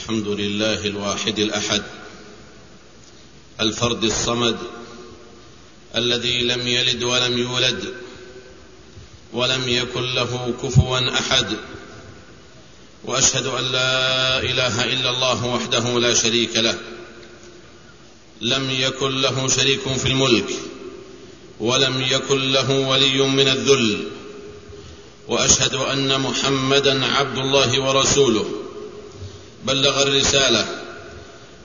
الحمد لله الواحد الأحد الفرد الصمد الذي لم يلد ولم يولد ولم يكن له كفوا أحد وأشهد أن لا إله إلا الله وحده لا شريك له لم يكن له شريك في الملك ولم يكن له ولي من الذل وأشهد أن محمدا عبد الله ورسوله. بلغ الرسالة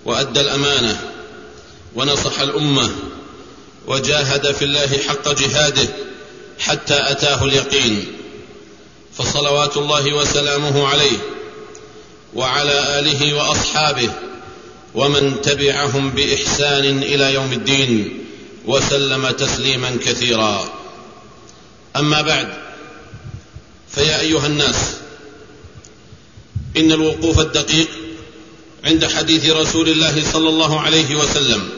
وأدى الأمانة ونصح الأمة وجاهد في الله حق جهاده حتى أتاه اليقين فصلوات الله وسلامه عليه وعلى آله وأصحابه ومن تبعهم بإحسان إلى يوم الدين وسلم تسليما كثيرا. أما بعد فيا أيها الناس إن الوقوف الدقيق عند حديث رسول الله صلى الله عليه وسلم.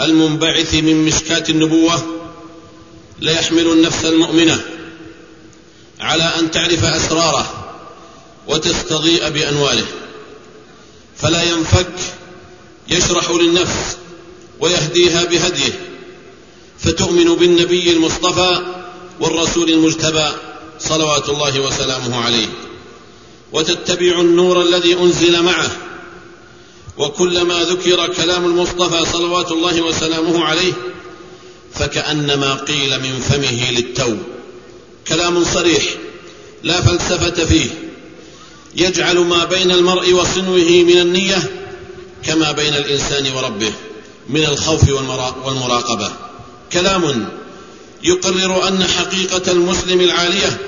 المنبعث من مشكاه النبوة ليحمل النفس المؤمنة على أن تعرف أسراره وتستضيء بانواره فلا ينفك يشرح للنفس ويهديها بهديه. فتؤمن بالنبي المصطفى والرسول المجتبى صلوات الله وسلامه عليه. وتتبع النور الذي أنزل معه. وكلما ذكر كلام المصطفى صلوات الله وسلامه عليه فكأنما قيل من فمه للتو. كلام صريح لا فلسفة فيه. يجعل ما بين المرء وصنوه من النية كما بين الإنسان وربه من الخوف والمراقبة. كلام يقرر أن حقيقة المسلم العالية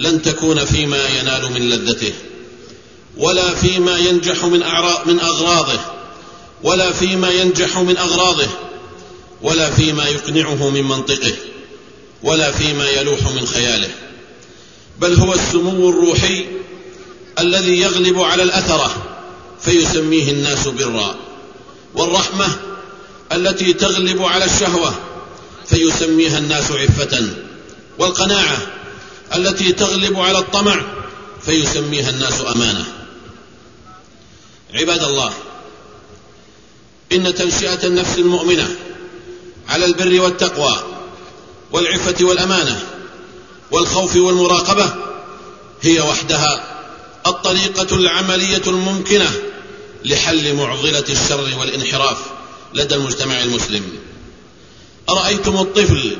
لن تكون فيما ينال من لذته ولا فيما ينجح من من أغراضه ولا فيما ينجح من أغراضه ولا فيما يقنعه من منطقه ولا فيما يلوح من خياله. بل هو السمو الروحي الذي يغلب على الاثره فيسميه الناس برا. والرحمة التي تغلب على الشهوة فيسميها الناس عفة. والقناعة التي تغلب على الطمع فيسميها الناس أمانة. عباد الله إن تنشئه النفس المؤمنة على البر والتقوى والعفة والأمانة والخوف والمراقبة هي وحدها الطريقة العملية الممكنة لحل معضلة الشر والانحراف لدى المجتمع المسلم. أرأيتم الطفل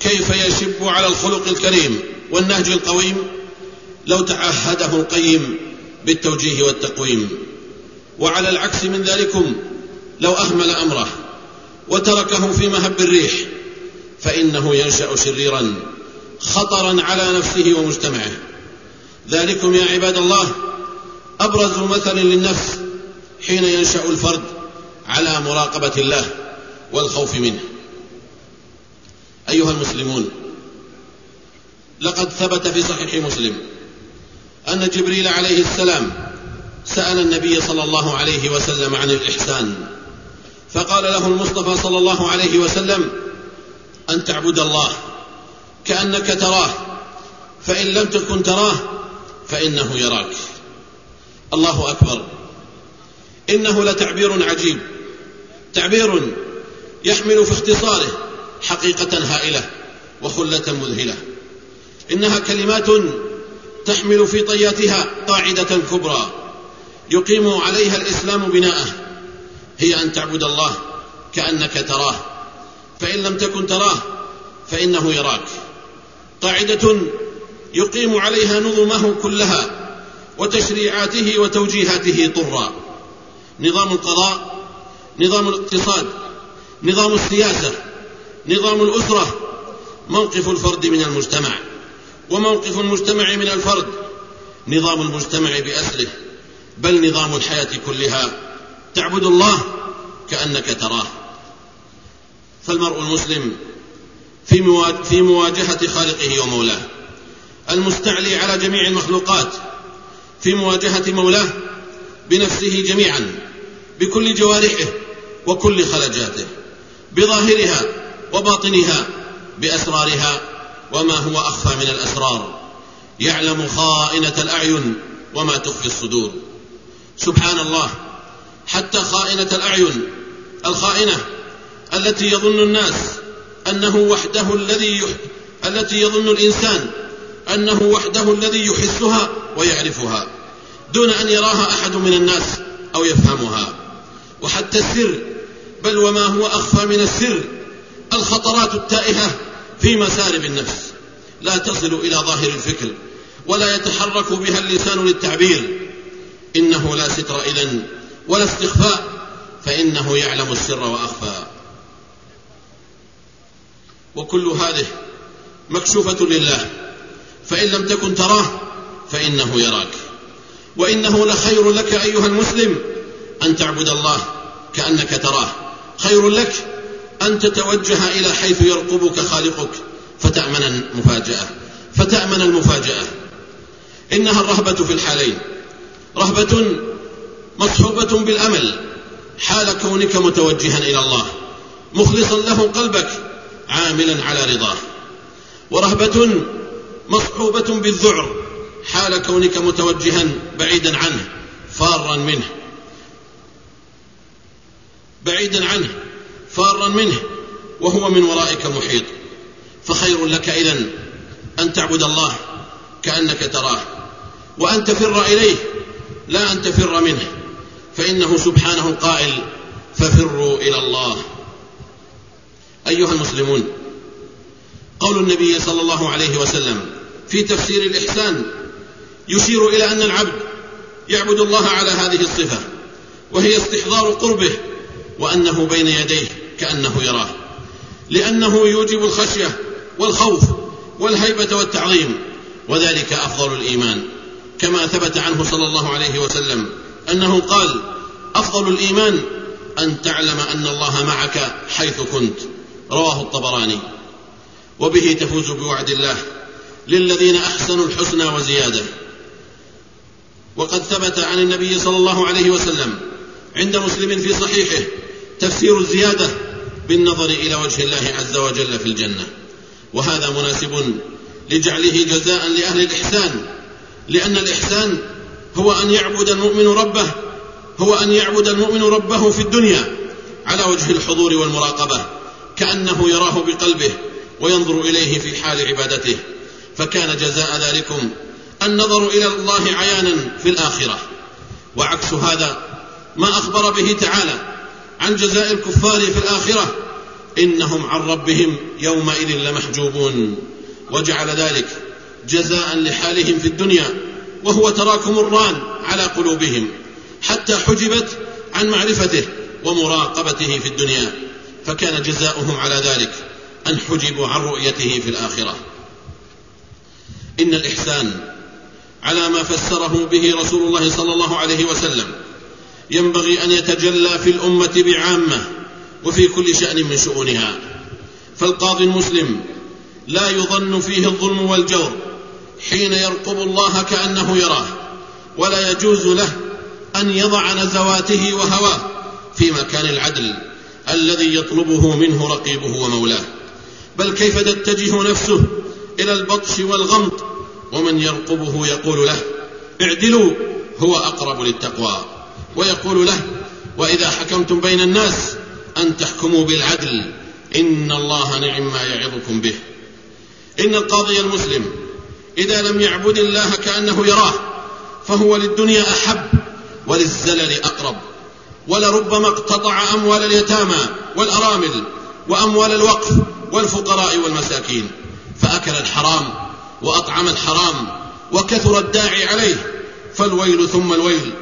كيف يشب على الخلق الكريم؟ والنهج القويم لو تعهده القيم بالتوجيه والتقويم. وعلى العكس من ذلكم لو أهمل أمره وتركه في مهب الريح فإنه ينشأ شريرا خطرا على نفسه ومجتمعه. ذلكم يا عباد الله أبرز مثل للنفس حين ينشأ الفرد على مراقبة الله والخوف منه. أيها المسلمون لقد ثبت في صحيح مسلم أن جبريل عليه السلام سأل النبي صلى الله عليه وسلم عن الإحسان. فقال له المصطفى صلى الله عليه وسلم أن تعبد الله كأنك تراه فإن لم تكن تراه فإنه يراك. الله أكبر. إنه لتعبير عجيب تعبير يحمل في اختصاره حقيقة هائلة وخلة مذهلة. إنها كلمات تحمل في طياتها قاعدة كبرى يقيم عليها الإسلام بناءه هي أن تعبد الله كأنك تراه فإن لم تكن تراه فإنه يراك. قاعدة يقيم عليها نظمه كلها وتشريعاته وتوجيهاته طرا. نظام القضاء نظام الاقتصاد نظام السياسة نظام الأسرة موقف الفرد من المجتمع. وموقف المجتمع من الفرد نظام المجتمع بأسره بل نظام الحياة كلها. تعبد الله كأنك تراه. فالمرء المسلم في مواجهة خالقه ومولاه. المستعلي على جميع المخلوقات في مواجهة مولاه بنفسه جميعا بكل جوارحه وكل خلجاته بظاهرها وباطنها بأسرارها وما هو أخفى من الأسرار. يعلم خائنة الأعين وما تخفي الصدور. سبحان الله. حتى خائنة الأعين الخائنة التي يظن الناس أنه وحده الذي يح... التي يظن الإنسان أنه وحده الذي يحسها ويعرفها دون أن يراها أحد من الناس أو يفهمها. وحتى السر بل وما هو أخفى من السر الخطرات التائهة في مسارب النفس. لا تصل إلى ظاهر الفكر ولا يتحرك بها اللسان للتعبير. إنه لا ستر إذن ولا استخفاء فإنه يعلم السر وأخفى. وكل هذه مكشوفة لله. فإن لم تكن تراه فإنه يراك. وإنه لخير لك أيها المسلم أن تعبد الله كأنك تراه. خير لك أن تتوجه إلى حيث يرقبك خالقك فتأمن المفاجأة فتأمن المفاجأة. إنها الرهبة في الحالين. رهبة مصحوبة بالأمل حال كونك متوجها إلى الله مخلصا له قلبك عاملا على رضاه. ورهبة مصحوبة بالذعر حال كونك متوجها بعيدا عنه فارا منه. بعيدا عنه. فارا منه وهو من ورائك محيط. فخير لك إذن أن تعبد الله كأنك تراه وأن تفر إليه لا أن تفر منه فإنه سبحانه القائل ففروا إلى الله. أيها المسلمون قول النبي صلى الله عليه وسلم في تفسير الإحسان يشير إلى أن العبد يعبد الله على هذه الصفة وهي استحضار قربه وأنه بين يديه. كأنه يراه. لأنه يوجب الخشية والخوف والهيبة والتعظيم وذلك أفضل الإيمان. كما ثبت عنه صلى الله عليه وسلم أنه قال أفضل الإيمان أن تعلم أن الله معك حيث كنت. رواه الطبراني. وبه تفوز بوعد الله للذين أحسنوا الحسنى وزيادة. وقد ثبت عن النبي صلى الله عليه وسلم عند مسلم في صحيحه تفسير الزيادة بالنظر إلى وجه الله عز وجل في الجنة. وهذا مناسب لجعله جزاء لأهل الإحسان. لأن الإحسان هو أن يعبد المؤمن ربه هو أن يعبد المؤمن ربه في الدنيا على وجه الحضور والمراقبة كأنه يراه بقلبه وينظر إليه في حال عبادته. فكان جزاء ذلكم النظر إلى الله عيانا في الآخرة. وعكس هذا ما أخبر به تعالى عن جزاء الكفار في الآخرة. إنهم عن ربهم يومئذ لمحجوبون. وجعل ذلك جزاء لحالهم في الدنيا وهو تراكم الران على قلوبهم حتى حجبت عن معرفته ومراقبته في الدنيا. فكان جزاؤهم على ذلك أن حجبوا عن رؤيته في الآخرة. إن الإحسان على ما فسره به رسول الله صلى الله عليه وسلم ينبغي أن يتجلى في الأمة بعامة وفي كل شأن من شؤونها. فالقاضي المسلم لا يظن فيه الظلم والجور حين يرقب الله كأنه يراه ولا يجوز له أن يضع نزواته وهواه في مكان العدل الذي يطلبه منه رقيبه ومولاه. بل كيف تتجه نفسه إلى البطش والغمط؟ ومن يرقبه يقول له اعدلوا هو أقرب للتقوى. ويقول له وإذا حكمتم بين الناس أن تحكموا بالعدل إن الله نعم ما يعظكم به. إن القاضي المسلم إذا لم يعبد الله كأنه يراه فهو للدنيا أحب وللزلل أقرب. ولربما اقتطع أموال اليتامى والأرامل وأموال الوقف والفقراء والمساكين فأكل الحرام وأطعم الحرام وكثر الداعي عليه فالويل ثم الويل.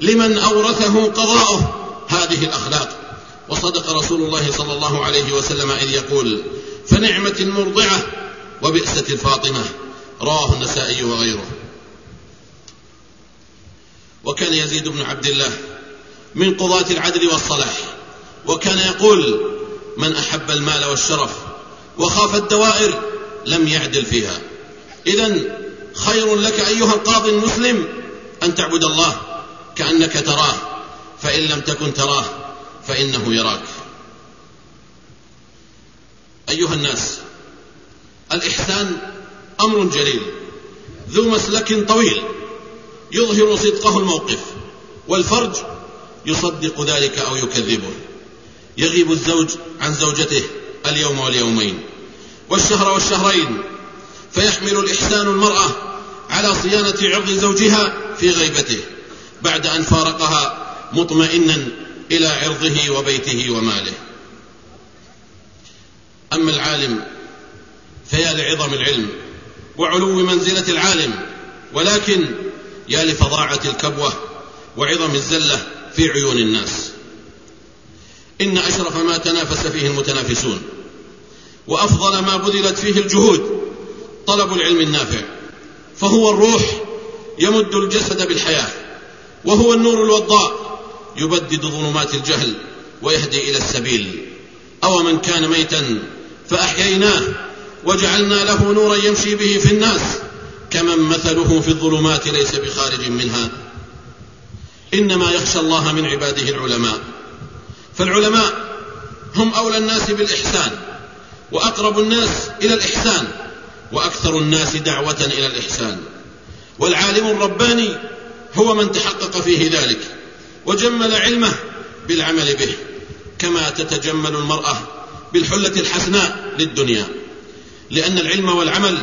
لمن أورثه قضاؤه. هذه الأخلاق. وصدق رسول الله صلى الله عليه وسلم إذ يقول فنعمة مرضعة وبئسة الفاطمة. رواه النسائي وغيره. وكان يزيد بن عبد الله من قضاة العدل والصلاح. وكان يقول من أحب المال والشرف وخاف الدوائر لم يعدل فيها. إذا خير لك أيها القاضي المسلم أن تعبد الله. كأنك تراه فإن لم تكن تراه فإنه يراك. أيها الناس الإحسان أمر جليل ذو مسلك طويل يظهر صدقه الموقف والفرج يصدق ذلك أو يكذبه. يغيب الزوج عن زوجته اليوم واليومين والشهر والشهرين فيحمل الإحسان المرأة على صيانة عرض زوجها في غيبته. بعد أن فارقها مطمئنا إلى عرضه وبيته وماله. أما العالم فيا لعظم العلم وعلو منزلة العالم ولكن يا لفظاعة الكبوة وعظم الزلة في عيون الناس. إن أشرف ما تنافس فيه المتنافسون وأفضل ما بذلت فيه الجهود طلب العلم النافع فهو الروح يمد الجسد بالحياة. وهو النور الوضاء يبدد ظلمات الجهل ويهدي إلى السبيل. أو من كان ميتا فأحييناه وجعلنا له نورا يمشي به في الناس كمن مثله في الظلمات ليس بخارج منها. إنما يخشى الله من عباده العلماء. فالعلماء هم أولى الناس بالإحسان وأقرب الناس إلى الإحسان وأكثر الناس دعوة إلى الإحسان. والعالم الرباني هو من تحقق فيه ذلك وجمل علمه بالعمل به كما تتجمل المرأة بالحلة الحسناء للدنيا. لأن العلم والعمل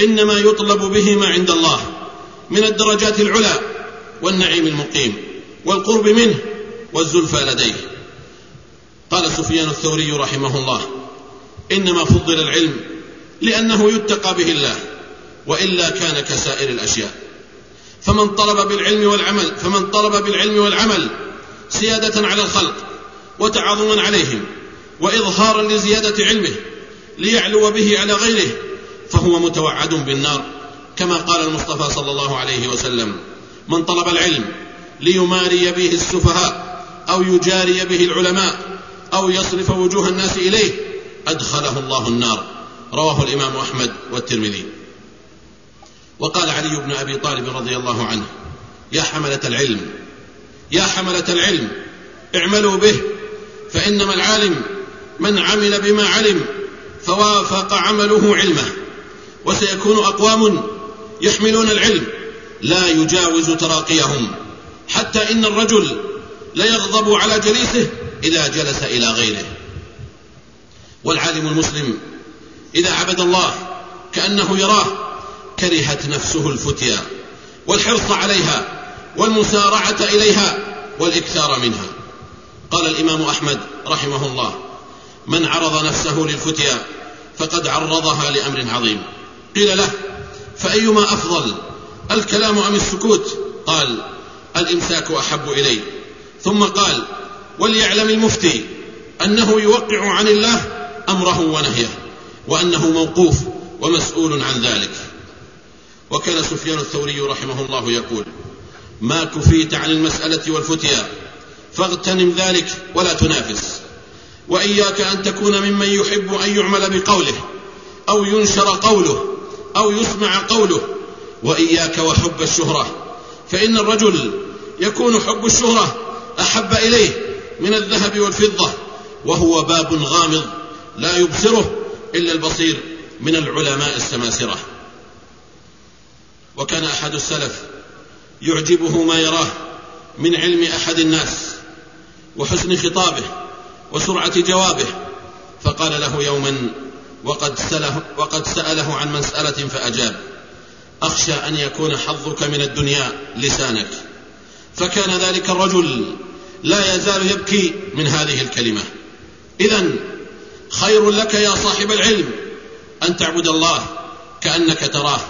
إنما يطلب بهما عند الله من الدرجات العلى والنعيم المقيم والقرب منه والزلفى لديه. قال سفيان الثوري رحمه الله إنما فضل العلم لأنه يتقى به الله وإلا كان كسائر الأشياء. فمن طلب بالعلم والعمل فمن طلب بالعلم والعمل سيادة على الخلق وتعظما عليهم وإظهارا لزيادة علمه ليعلو به على غيره فهو متوعد بالنار كما قال المصطفى صلى الله عليه وسلم من طلب العلم ليماري به السفهاء أو يجاري به العلماء أو يصرف وجوه الناس إليه أدخله الله النار رواه الإمام أحمد والترمذي. وقال علي بن أبي طالب رضي الله عنه يا حملة العلم يا حملة العلم اعملوا به فإنما العالم من عمل بما علم فوافق عمله علمه وسيكون أقوام يحملون العلم لا يجاوز تراقيهم حتى إن الرجل ليغضب على جليسه إذا جلس إلى غيره. والعالم المسلم إذا عبد الله كأنه يراه كرهت نفسه الفتيا والحرص عليها والمسارعة إليها والإكثار منها. قال الإمام أحمد رحمه الله من عرض نفسه للفتيا فقد عرضها لأمر عظيم. قيل له فأيما أفضل الكلام أم السكوت؟ قال الإمساك أحب إلي. ثم قال وليعلم المفتي أنه يوقع عن الله أمره ونهيه وأنه موقوف ومسؤول عن ذلك. وكان سفيان الثوري رحمه الله يقول ما كفيت عن المسألة والفتيا فاغتنم ذلك ولا تنافس وإياك أن تكون ممن يحب أن يعمل بقوله أو ينشر قوله أو يسمع قوله وإياك وحب الشهرة فإن الرجل يكون حب الشهرة أحب إليه من الذهب والفضة وهو باب غامض لا يبصره إلا البصير من العلماء السماسرة. وكان أحد السلف يعجبه ما يراه من علم أحد الناس وحسن خطابه وسرعة جوابه فقال له يوما وقد سأله, وقد سأله عن مسألة فأجاب أخشى أن يكون حظك من الدنيا لسانك. فكان ذلك الرجل لا يزال يبكي من هذه الكلمة. إذا خير لك يا صاحب العلم أن تعبد الله كأنك تراه.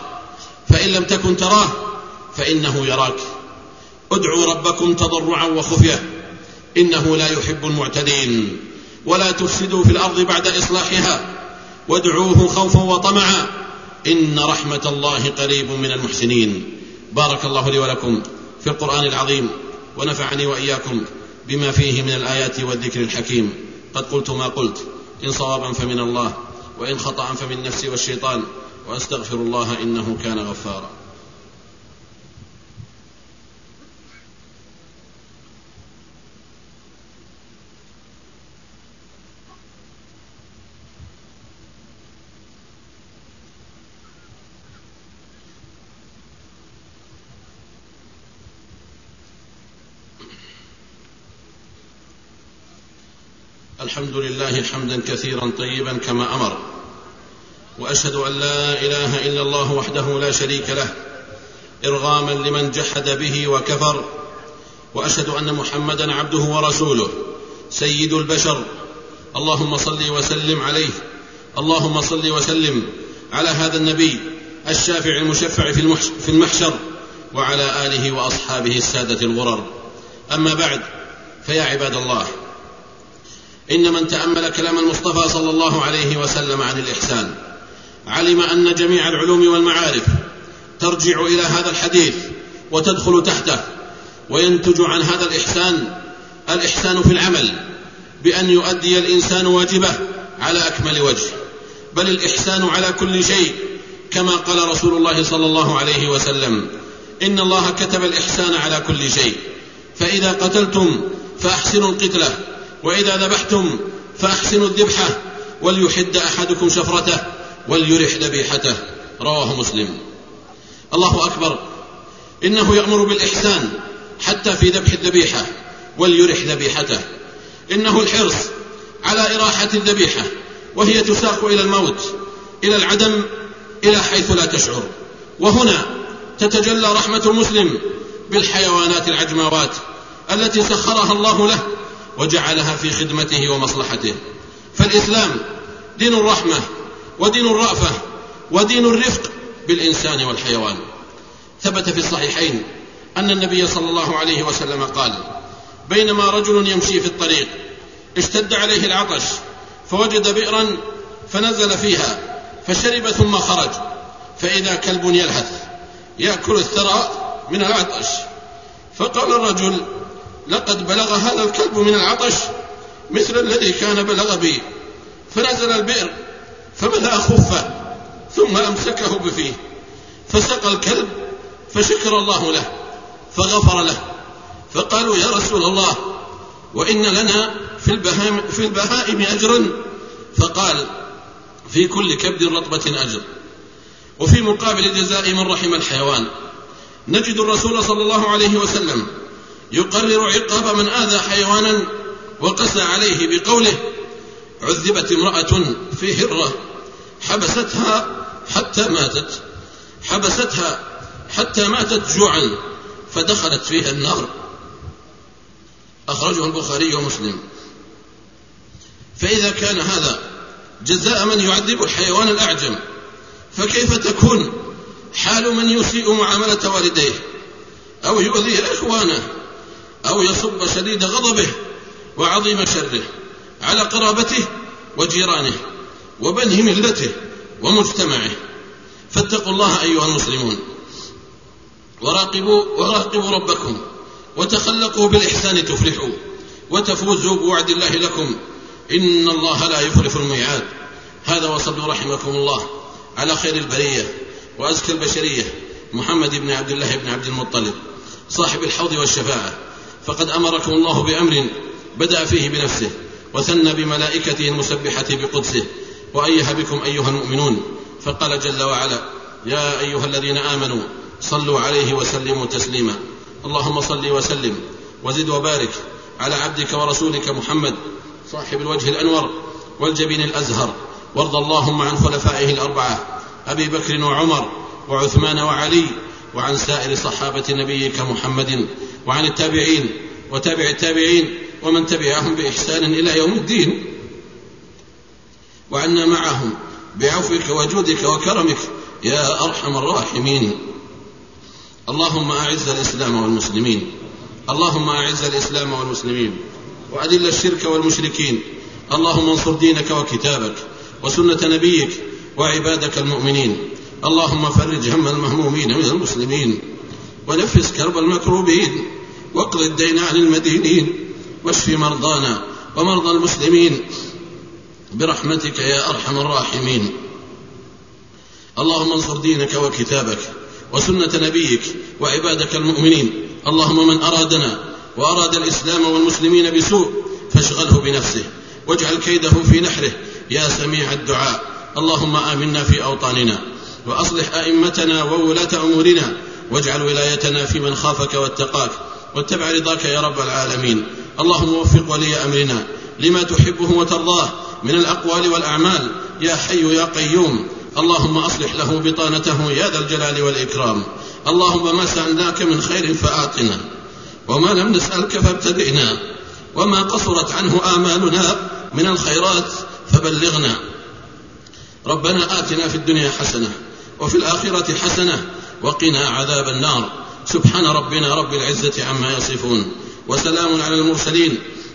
فإن لم تكن تراه فإنه يراك. ادعوا ربكم تضرعا وخفية. إنه لا يحب المعتدين. ولا تفسدوا في الأرض بعد إصلاحها. وادعوه خوفا وطمعا. إن رحمة الله قريب من المحسنين. بارك الله لي ولكم في القرآن العظيم. ونفعني وإياكم بما فيه من الآيات والذكر الحكيم. قد قلت ما قلت. إن صوابا فمن الله. وإن خطأ فمن نفسي والشيطان. وأستغفر الله إنه كان غفارا. الحمد لله حمدا كثيرا طيبا كما أمر. وأشهد أن لا إله إلا الله وحده لا شريك له إرغاما لمن جحد به وكفر وأشهد أن محمدا عبده ورسوله سيد البشر. اللهم صل وسلم عليه اللهم صل وسلم على هذا النبي الشافع المشفع في المحشر وعلى آله وأصحابه السادة الغرر. أما بعد فيا عباد الله إن من تأمل كلام المصطفى صلى الله عليه وسلم عن الإحسان علم أن جميع العلوم والمعارف ترجع إلى هذا الحديث وتدخل تحته وينتج عن هذا الإحسان الإحسان في العمل بأن يؤدي الإنسان واجبه على أكمل وجه. بل الإحسان على كل شيء كما قال رسول الله صلى الله عليه وسلم إن الله كتب الإحسان على كل شيء فإذا قتلتم فأحسنوا القتلة وإذا ذبحتم فأحسنوا الذبحة وليحد أحدكم شفرته. وليرح ذبيحته. رواه مسلم. الله أكبر. إنه يأمر بالإحسان حتى في ذبح الذبيحة وليرح ذبيحته. إنه الحرص على إراحة الذبيحة وهي تساق إلى الموت إلى العدم إلى حيث لا تشعر. وهنا تتجلى رحمة المسلم بالحيوانات العجماوات التي سخرها الله له وجعلها في خدمته ومصلحته. فالإسلام دين الرحمة ودين الرأفة ودين الرفق بالإنسان والحيوان. ثبت في الصحيحين أن النبي صلى الله عليه وسلم قال بينما رجل يمشي في الطريق اشتد عليه العطش فوجد بئرا فنزل فيها فشرب ثم خرج فإذا كلب يلهث يأكل الثرى من العطش. فقال الرجل لقد بلغ هذا الكلب من العطش مثل الذي كان بلغ بي فنزل البئر فملأ خفه ثم أمسكه بفيه. فسقى الكلب فشكر الله له فغفر له. فقالوا يا رسول الله وإن لنا في البهائم, في البهائم أجرا فقال في كل كبد رطبة أجر. وفي مقابل جزاء من رحم الحيوان. نجد الرسول صلى الله عليه وسلم يقرر عقاب من آذى حيوانا وقسى عليه بقوله عذبت امرأة في هرة. حبستها حتى ماتت. حبستها حتى ماتت جوعا فدخلت فيها النار. أخرجه البخاري ومسلم. فإذا كان هذا جزاء من يعذب الحيوان الأعجم فكيف تكون حال من يسيء معاملة والديه؟ أو يؤذي إخوانه؟ أو يصب شديد غضبه وعظيم شره على قرابته وجيرانه؟ وبنه ملته ومجتمعه. فاتقوا الله أيها المسلمون. وراقبوا وراقبوا ربكم. وتخلقوا بالإحسان تفلحوا. وتفوزوا بوعد الله لكم. إن الله لا يخلف الميعاد. هذا وصلوا رحمكم الله. على خير البرية وأزكى البشرية. محمد بن عبد الله بن عبد المطلب. صاحب الحوض والشفاعة. فقد أمركم الله بأمر بدأ فيه بنفسه وثنى بملائكته المسبحة بقدسه. وأيه بكم أيها المؤمنون فقال جل وعلا يا أيها الذين آمنوا صلوا عليه وسلموا تسليما. اللهم صل وسلم وزد وبارك على عبدك ورسولك محمد صاحب الوجه الأنور والجبين الأزهر. وارض اللهم عن خلفائه الأربعة أبي بكر وعمر وعثمان وعلي وعن سائر صحابة نبيك محمد وعن التابعين وتابع التابعين ومن تبعهم بإحسان إلى يوم الدين. وعنا معهم بعفوك وجودك وكرمك يا أرحم الراحمين. اللهم أعز الإسلام والمسلمين. اللهم أعز الإسلام والمسلمين. وأذل الشرك والمشركين. اللهم انصر دينك وكتابك وسنة نبيك وعبادك المؤمنين. اللهم فرج هم المهمومين من المسلمين. ونفس كرب المكروبين. واقض الدين عن المدينين. واشف مرضانا ومرضى المسلمين. برحمتك يا أرحم الراحمين. اللهم انصر دينك وكتابك وسنة نبيك وعبادك المؤمنين. اللهم من أرادنا وأراد الإسلام والمسلمين بسوء فاشغله بنفسه واجعل كيده في نحره يا سميع الدعاء. اللهم آمنا في أوطاننا وأصلح أئمتنا وولاة أمورنا واجعل ولايتنا في من خافك واتقاك واتبع رضاك يا رب العالمين. اللهم وفق ولي أمرنا لما تحبه وترضاه من الأقوال والأعمال. يا حي يا قيوم. اللهم أصلح له بطانته يا ذا الجلال والإكرام. اللهم ما سألناك من خير فآتنا. وما لم نسألك فابتدئنا. وما قصرت عنه آمالنا من الخيرات فبلغنا. ربنا آتنا في الدنيا حسنة وفي الآخرة حسنة وقنا عذاب النار. سبحان ربنا رب العزة عما يصفون. وسلام على المرسلين.